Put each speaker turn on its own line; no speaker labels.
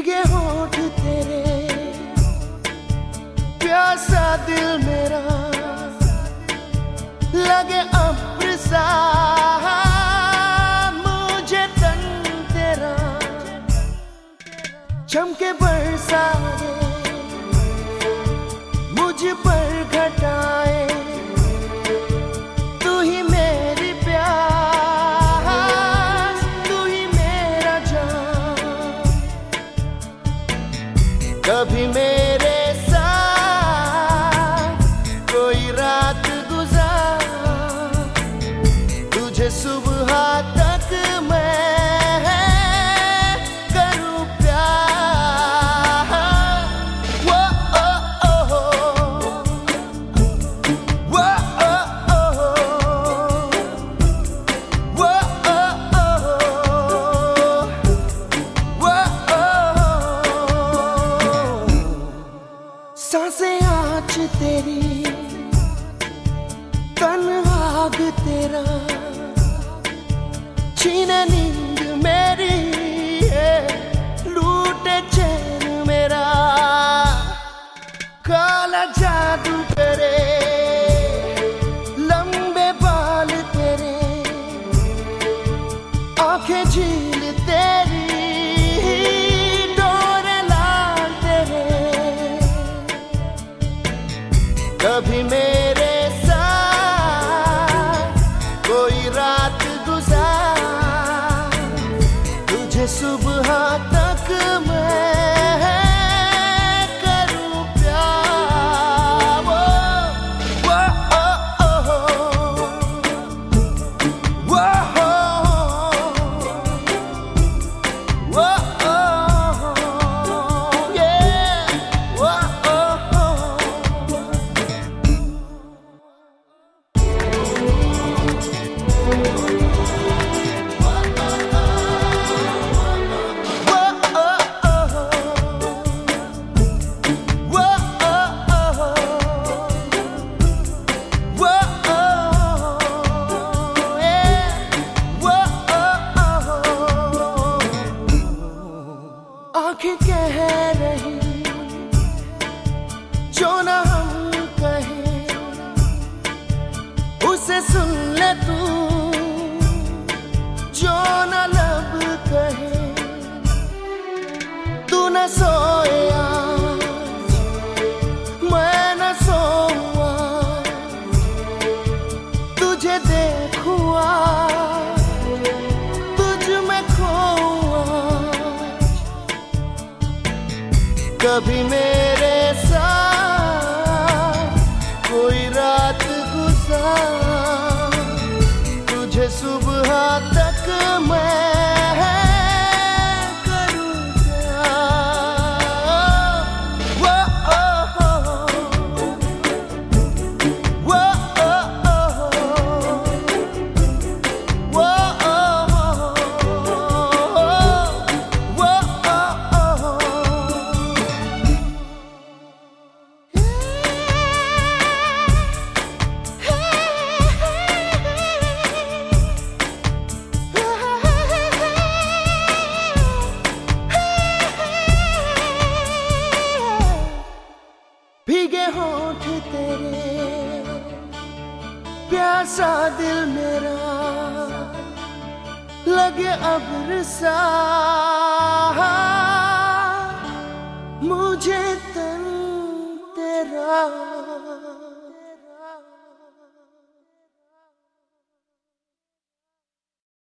भीगे होठ तेरे। प्यासा दिल मेरा। लगे अब्र मुझे तन तेरा। चमके बरसा मुझ पर कभी मेरे साथ कोई रात गुजार। तुझे सुबह तक मैं साँसें आँच तेरी तन आग तेरा छीने नींद मेरी आँखें कह रही, जो ना हम कहे, उसे सुन ले तू, जो ना लब कहे। तू न सोया कभी मेरे साथ कोई रात गुजार। तुझे सुबह तक मैं भीगे होठ तेरे प्यासा दिल मेरा लगे अब्र सा मुझे